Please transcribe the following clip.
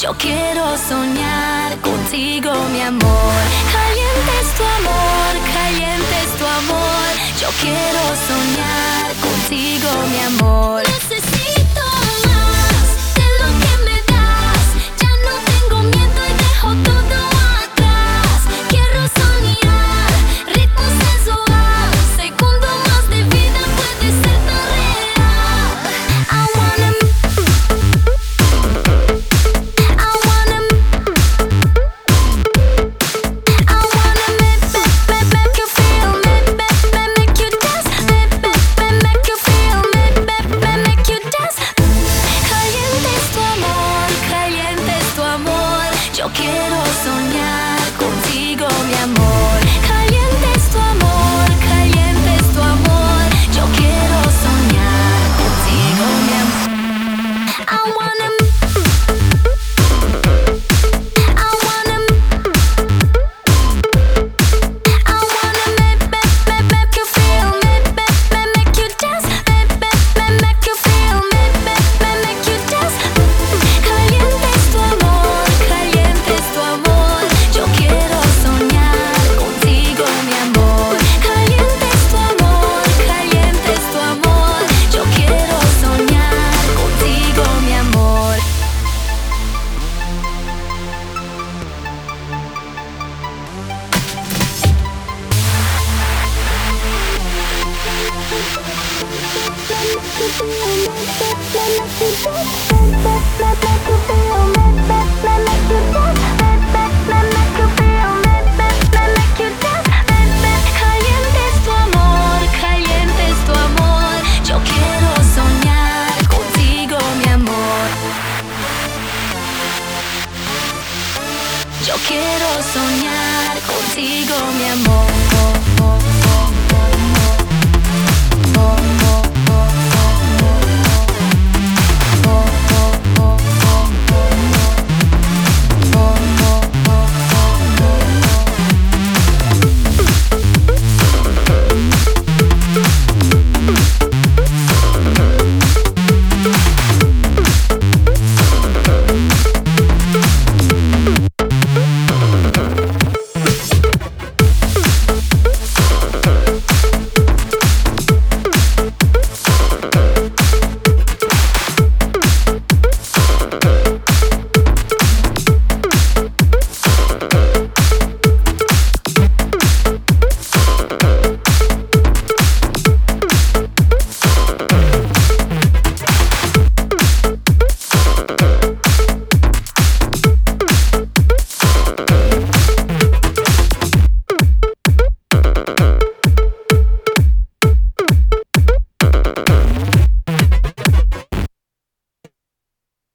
Yo quiero soñar contigo, mi amor. Caliente es tu amor, caliente es tu amor. Yo quiero soñar contigo, mi amor. I wanna Caliente es tu amor, caliente es tu amor. Yo quiero soñar contigo, mi amor. Yo quiero soñar contigo, mi amor.